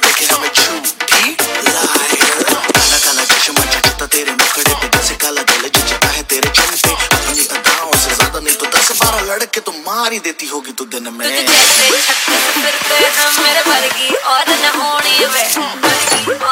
કેમ મેં કી તુ કી લાઈર આના кана જો મચતો તેરે નકડે પેસે કાળ દલ છછા આહે તેરે છન્તે તુ કી તાઉસ સદો નહી કતાસ બારા લડકે તુ માર હી દેતી હોગી તુ દિન મેં તુ દેખ રહે શકતો પર મેં હમેરે પરગી ઓર ન હોણી વે હું બટ્ટી